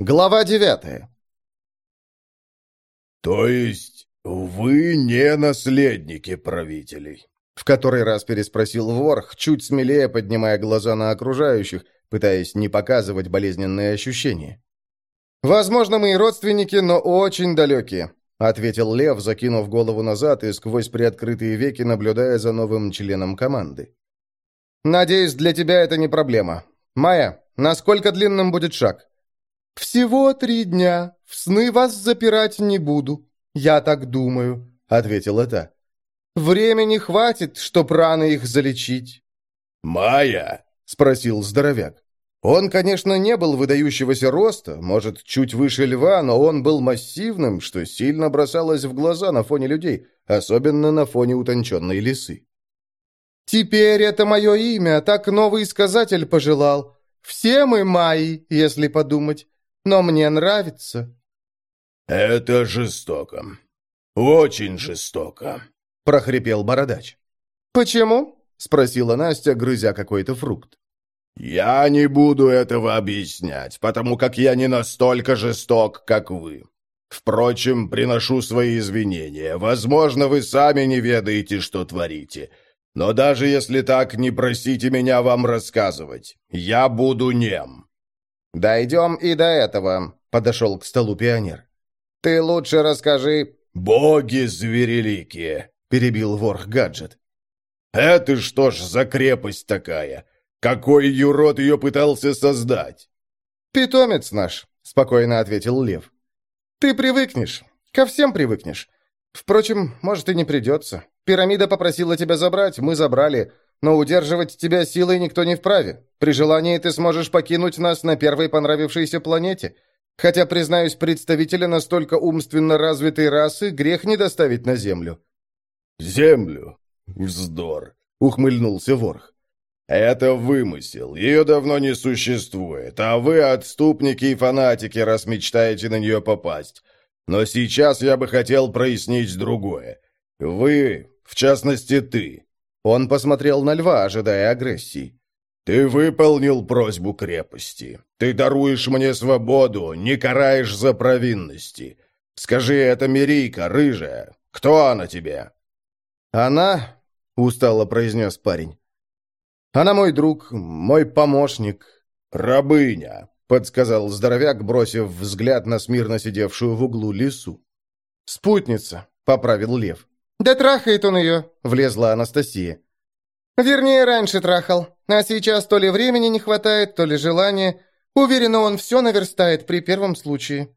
Глава девятая. «То есть вы не наследники правителей?» В который раз переспросил Ворх, чуть смелее поднимая глаза на окружающих, пытаясь не показывать болезненные ощущения. «Возможно, мы и родственники, но очень далекие», — ответил Лев, закинув голову назад и сквозь приоткрытые веки наблюдая за новым членом команды. «Надеюсь, для тебя это не проблема. Майя, насколько длинным будет шаг?» «Всего три дня. В сны вас запирать не буду. Я так думаю», — ответила та. «Времени хватит, чтоб раны их залечить». «Майя?» — спросил здоровяк. Он, конечно, не был выдающегося роста, может, чуть выше льва, но он был массивным, что сильно бросалось в глаза на фоне людей, особенно на фоне утонченной лисы. «Теперь это мое имя, так новый сказатель пожелал. Все мы Майи, если подумать но мне нравится». «Это жестоко. Очень жестоко», — прохрипел бородач. «Почему?» — спросила Настя, грызя какой-то фрукт. «Я не буду этого объяснять, потому как я не настолько жесток, как вы. Впрочем, приношу свои извинения. Возможно, вы сами не ведаете, что творите. Но даже если так, не просите меня вам рассказывать. Я буду нем». «Дойдем и до этого», — подошел к столу пионер. «Ты лучше расскажи...» «Боги звереликие», — перебил ворх гаджет. «Это что ж за крепость такая? Какой юрод ее пытался создать?» «Питомец наш», — спокойно ответил Лев. «Ты привыкнешь. Ко всем привыкнешь. Впрочем, может, и не придется. Пирамида попросила тебя забрать, мы забрали но удерживать тебя силой никто не вправе. При желании ты сможешь покинуть нас на первой понравившейся планете. Хотя, признаюсь, представителя настолько умственно развитой расы грех не доставить на Землю». «Землю? Вздор!» — ухмыльнулся Ворх. «Это вымысел. Ее давно не существует, а вы отступники и фанатики, раз мечтаете на нее попасть. Но сейчас я бы хотел прояснить другое. Вы, в частности ты, он посмотрел на льва, ожидая агрессии. «Ты выполнил просьбу крепости. Ты даруешь мне свободу, не караешь за провинности. Скажи, это Мирийка, рыжая. Кто она тебе?» «Она...» — устало произнес парень. «Она мой друг, мой помощник». «Рабыня», — подсказал здоровяк, бросив взгляд на смирно сидевшую в углу лису. «Спутница», — поправил лев. «Да трахает он ее», — влезла Анастасия. «Вернее, раньше трахал, а сейчас то ли времени не хватает, то ли желания. Уверена, он все наверстает при первом случае».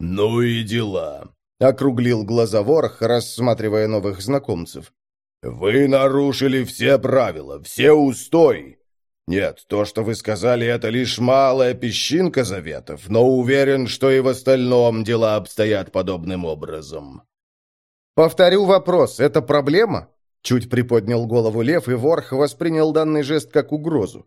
«Ну и дела», — округлил глаза ворох, рассматривая новых знакомцев. «Вы нарушили все правила, все устои. Нет, то, что вы сказали, это лишь малая песчинка заветов, но уверен, что и в остальном дела обстоят подобным образом». «Повторю вопрос, это проблема?» Чуть приподнял голову лев, и Ворх воспринял данный жест как угрозу.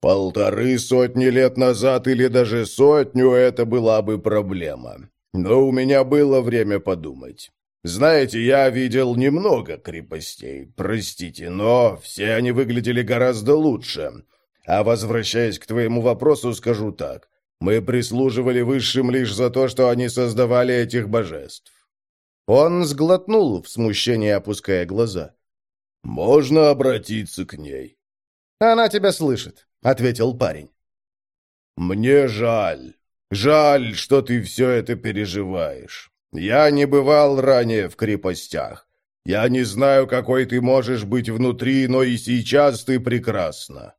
«Полторы сотни лет назад или даже сотню это была бы проблема. Но у меня было время подумать. Знаете, я видел немного крепостей, простите, но все они выглядели гораздо лучше. А возвращаясь к твоему вопросу, скажу так. Мы прислуживали высшим лишь за то, что они создавали этих божеств. Он сглотнул, в смущении опуская глаза. «Можно обратиться к ней?» «Она тебя слышит», — ответил парень. «Мне жаль. Жаль, что ты все это переживаешь. Я не бывал ранее в крепостях. Я не знаю, какой ты можешь быть внутри, но и сейчас ты прекрасна».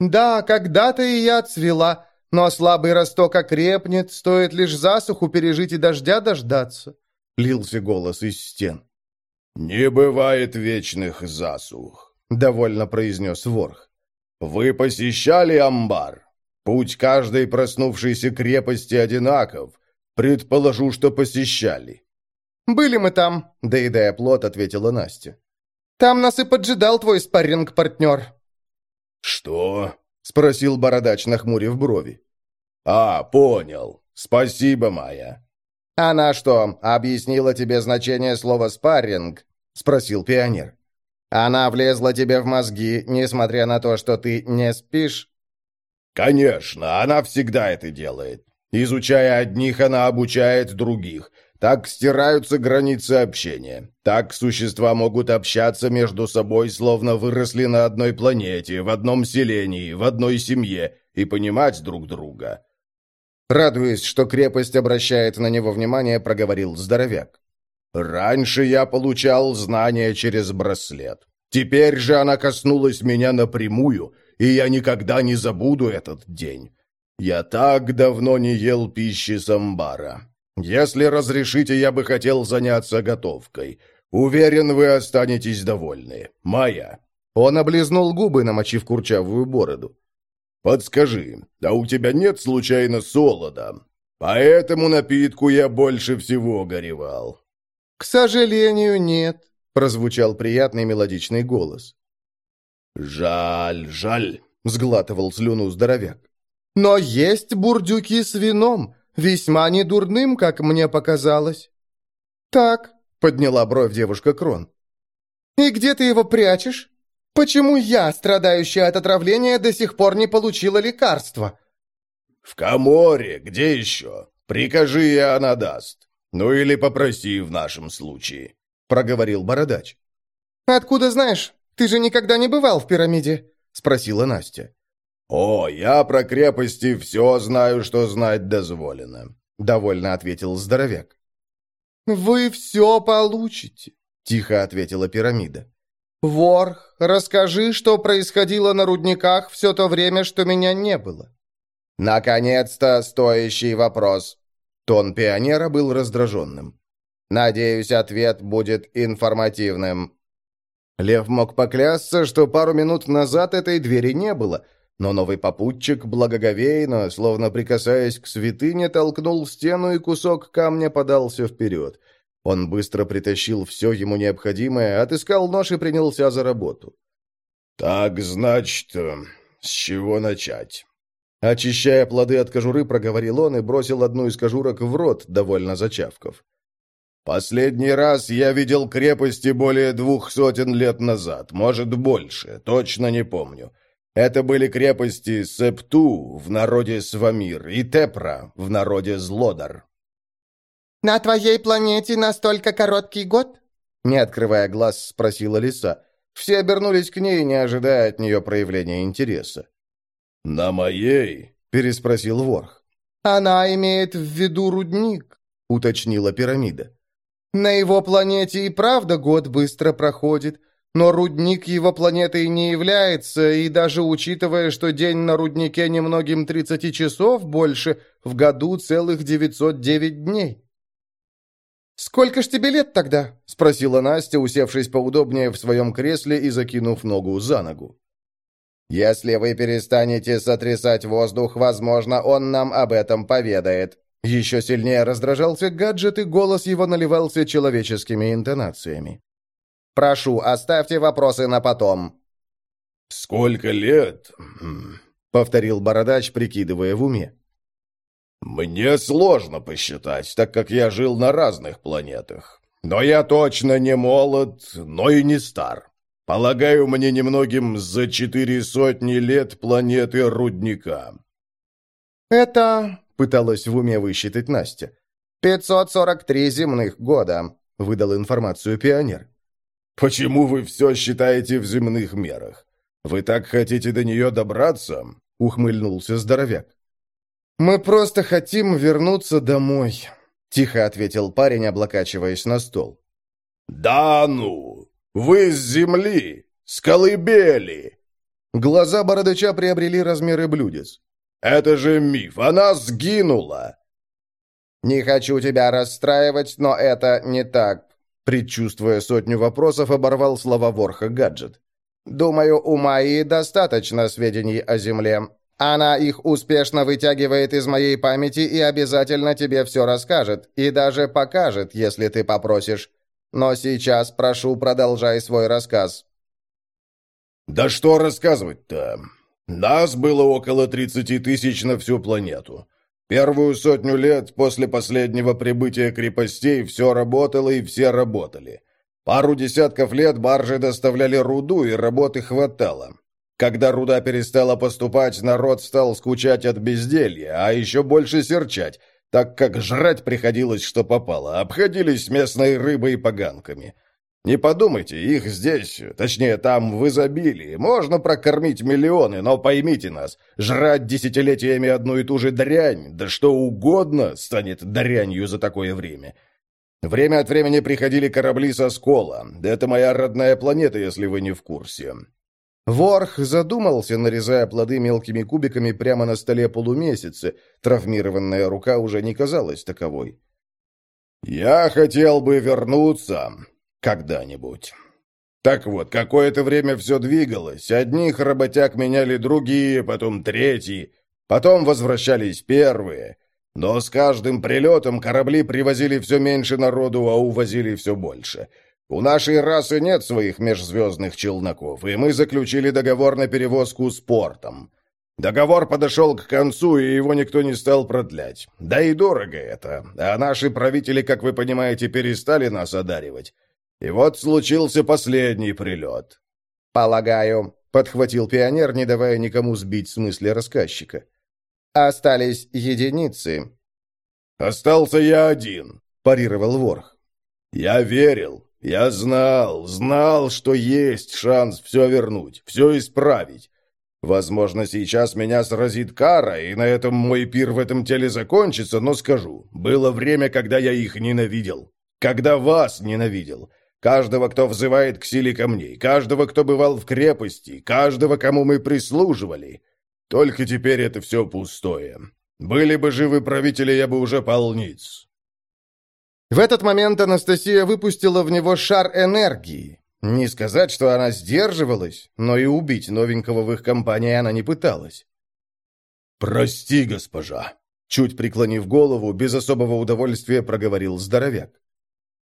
«Да, когда-то и я цвела, но слабый росток окрепнет, стоит лишь засуху пережить и дождя дождаться лился голос из стен. «Не бывает вечных засух», — довольно произнес Ворх. «Вы посещали амбар? Путь каждой проснувшейся крепости одинаков. Предположу, что посещали». «Были мы там», — доедая плод, ответила Настя. «Там нас и поджидал твой спарринг-партнер». «Что?» — спросил бородач, нахмурив брови. «А, понял. Спасибо, Майя. «Она что, объяснила тебе значение слова «спарринг»?» — спросил пионер. «Она влезла тебе в мозги, несмотря на то, что ты не спишь?» «Конечно, она всегда это делает. Изучая одних, она обучает других. Так стираются границы общения. Так существа могут общаться между собой, словно выросли на одной планете, в одном селении, в одной семье, и понимать друг друга. Радуясь, что крепость обращает на него внимание, проговорил здоровяк. «Раньше я получал знания через браслет. Теперь же она коснулась меня напрямую, и я никогда не забуду этот день. Я так давно не ел пищи самбара. Если разрешите, я бы хотел заняться готовкой. Уверен, вы останетесь довольны. Моя». Он облизнул губы, намочив курчавую бороду. «Подскажи, а у тебя нет случайно солода? По этому напитку я больше всего горевал». «К сожалению, нет», — прозвучал приятный мелодичный голос. «Жаль, жаль», — сглатывал слюну здоровяк. «Но есть бурдюки с вином. Весьма недурным, как мне показалось». «Так», — подняла бровь девушка Крон. «И где ты его прячешь? Почему я, страдающая от отравления, до сих пор не получила лекарства?» «В Каморе, где еще? Прикажи, и она даст. Ну или попроси в нашем случае», — проговорил Бородач. «Откуда знаешь? Ты же никогда не бывал в пирамиде?» — спросила Настя. «О, я про крепости все знаю, что знать дозволено», — довольно ответил здоровяк. «Вы все получите», — тихо ответила пирамида. «Ворх, расскажи, что происходило на рудниках все то время, что меня не было». «Наконец-то стоящий вопрос». Тон пионера был раздраженным. «Надеюсь, ответ будет информативным». Лев мог поклясться, что пару минут назад этой двери не было — но новый попутчик благоговейно, словно прикасаясь к святыне, толкнул стену, и кусок камня подался вперед. Он быстро притащил все ему необходимое, отыскал нож и принялся за работу. «Так, значит, с чего начать?» Очищая плоды от кожуры, проговорил он и бросил одну из кожурок в рот, довольно зачавков. «Последний раз я видел крепости более двух сотен лет назад, может, больше, точно не помню. Это были крепости Септу, в народе Свамир, и Тепра, в народе Злодар. «На твоей планете настолько короткий год?» Не открывая глаз, спросила лиса. Все обернулись к ней, не ожидая от нее проявления интереса. «На моей?» – переспросил Ворх. «Она имеет в виду рудник», – уточнила пирамида. «На его планете и правда год быстро проходит, но рудник его планетой не является, и даже учитывая, что день на руднике немногим 30 часов больше, в году целых 909 дней. «Сколько ж тебе лет тогда?» — спросила Настя, усевшись поудобнее в своем кресле и закинув ногу за ногу. «Если вы перестанете сотрясать воздух, возможно, он нам об этом поведает». Еще сильнее раздражался гаджет, и голос его наливался человеческими интонациями. Прошу, оставьте вопросы на потом». «Сколько лет?» — повторил Бородач, прикидывая в уме. «Мне сложно посчитать, так как я жил на разных планетах. Но я точно не молод, но и не стар. Полагаю, мне немногим за четыре сотни лет планеты Рудника». «Это...» — пыталась в уме высчитать Настя. «543 земных года», — выдал информацию пионер. «Почему вы все считаете в земных мерах? Вы так хотите до нее добраться?» — ухмыльнулся здоровяк. «Мы просто хотим вернуться домой», — тихо ответил парень, облокачиваясь на стол. «Да ну! Вы с земли! С колыбели!» Глаза бородача приобрели размеры блюдец. «Это же миф! Она сгинула!» «Не хочу тебя расстраивать, но это не так. Предчувствуя сотню вопросов, оборвал слова Ворха гаджет. «Думаю, у Майи достаточно сведений о Земле. Она их успешно вытягивает из моей памяти и обязательно тебе все расскажет, и даже покажет, если ты попросишь. Но сейчас, прошу, продолжай свой рассказ». «Да что рассказывать-то? Нас было около 30 тысяч на всю планету. Первую сотню лет после последнего прибытия крепостей все работало и все работали. Пару десятков лет баржи доставляли руду, и работы хватало. Когда руда перестала поступать, народ стал скучать от безделья, а еще больше серчать, так как жрать приходилось, что попало, обходились местной рыбой и поганками. Не подумайте, их здесь, точнее там, в изобилии. Можно прокормить миллионы, но поймите нас, жрать десятилетиями одну и ту же дрянь, да что угодно станет дрянью за такое время. Время от времени приходили корабли со скола. Это моя родная планета, если вы не в курсе. Ворх задумался, нарезая плоды мелкими кубиками прямо на столе полумесяца. Травмированная рука уже не казалась таковой. «Я хотел бы вернуться когда-нибудь». Так вот, какое-то время все двигалось. Одних работяг меняли другие, потом третьи, потом возвращались первые. Но с каждым прилетом корабли привозили все меньше народу, а увозили все больше — у нашей расы нет своих межзвездных челноков, и мы заключили договор на перевозку с портом. Договор подошел к концу, и его никто не стал продлять. Да и дорого это. А наши правители, как вы понимаете, перестали нас одаривать. И вот случился последний прилет. «Полагаю», — подхватил пионер, не давая никому сбить с мысли рассказчика. «Остались единицы». «Остался я один», — парировал Ворх. «Я верил, я знал, знал, что есть шанс все вернуть, все исправить. Возможно, сейчас меня сразит кара, и на этом мой пир в этом теле закончится, но скажу, было время, когда я их ненавидел. Когда вас ненавидел. Каждого, кто взывает к силе камней, каждого, кто бывал в крепости, каждого, кому мы прислуживали. Только теперь это все пустое. Были бы живы правители, я бы уже полниц. В этот момент Анастасия выпустила в него шар энергии. Не сказать, что она сдерживалась, но и убить новенького в их компании она не пыталась. «Прости, госпожа», — чуть преклонив голову, без особого удовольствия проговорил здоровяк.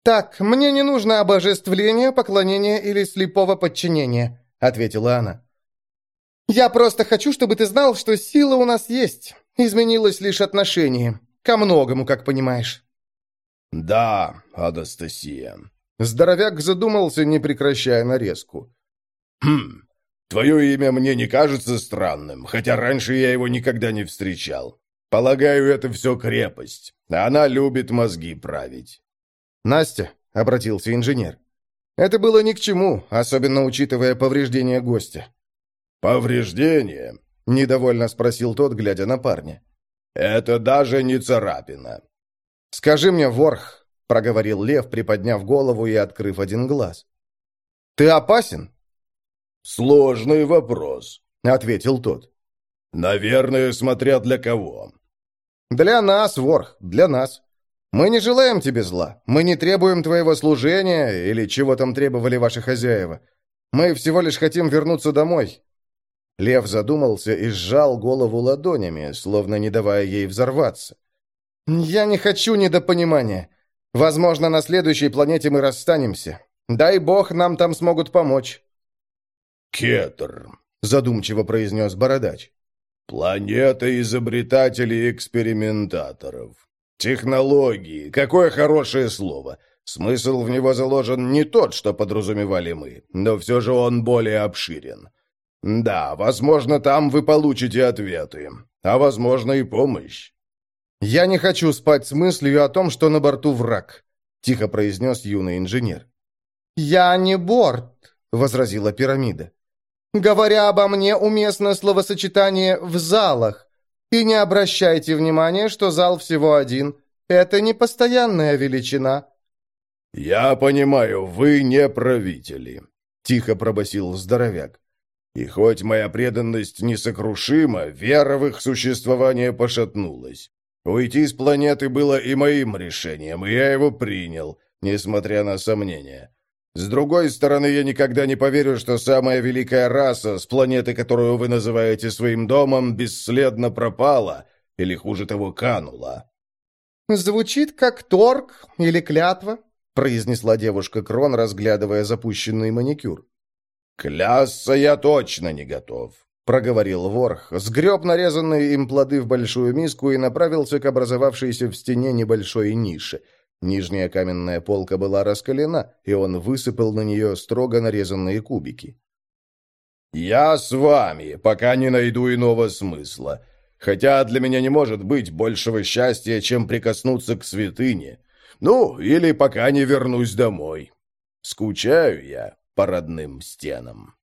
«Так, мне не нужно обожествление, поклонение или слепого подчинения», — ответила она. «Я просто хочу, чтобы ты знал, что сила у нас есть. Изменилось лишь отношение. Ко многому, как понимаешь». «Да, Анастасия». Здоровяк задумался, не прекращая нарезку. «Хм, твое имя мне не кажется странным, хотя раньше я его никогда не встречал. Полагаю, это все крепость. Она любит мозги править». «Настя», — обратился инженер. «Это было ни к чему, особенно учитывая повреждения гостя». «Повреждение?» — недовольно спросил тот, глядя на парня. «Это даже не царапина. «Скажи мне, Ворх», — проговорил Лев, приподняв голову и открыв один глаз. «Ты опасен?» «Сложный вопрос», — ответил тот. «Наверное, смотря для кого». «Для нас, Ворх, для нас. Мы не желаем тебе зла. Мы не требуем твоего служения или чего там требовали ваши хозяева. Мы всего лишь хотим вернуться домой». Лев задумался и сжал голову ладонями, словно не давая ей взорваться. «Я не хочу недопонимания. Возможно, на следующей планете мы расстанемся. Дай бог, нам там смогут помочь». «Кетр», — задумчиво произнес Бородач. «Планета изобретателей и экспериментаторов. Технологии. Какое хорошее слово. Смысл в него заложен не тот, что подразумевали мы, но все же он более обширен. Да, возможно, там вы получите ответы, а возможно и помощь. «Я не хочу спать с мыслью о том, что на борту враг», — тихо произнес юный инженер. «Я не борт», — возразила пирамида. «Говоря обо мне, уместно словосочетание «в залах». И не обращайте внимания, что зал всего один. Это не постоянная величина». «Я понимаю, вы не правители», — тихо пробасил здоровяк. «И хоть моя преданность несокрушима, вера в их существование пошатнулась. Уйти с планеты было и моим решением, и я его принял, несмотря на сомнения. С другой стороны, я никогда не поверю, что самая великая раса с планеты, которую вы называете своим домом, бесследно пропала, или, хуже того, канула. «Звучит как торг или клятва», — произнесла девушка Крон, разглядывая запущенный маникюр. «Клясться я точно не готов проговорил ворх, сгреб нарезанные им плоды в большую миску и направился к образовавшейся в стене небольшой нише. Нижняя каменная полка была раскалена, и он высыпал на нее строго нарезанные кубики. «Я с вами, пока не найду иного смысла. Хотя для меня не может быть большего счастья, чем прикоснуться к святыне. Ну, или пока не вернусь домой. Скучаю я по родным стенам».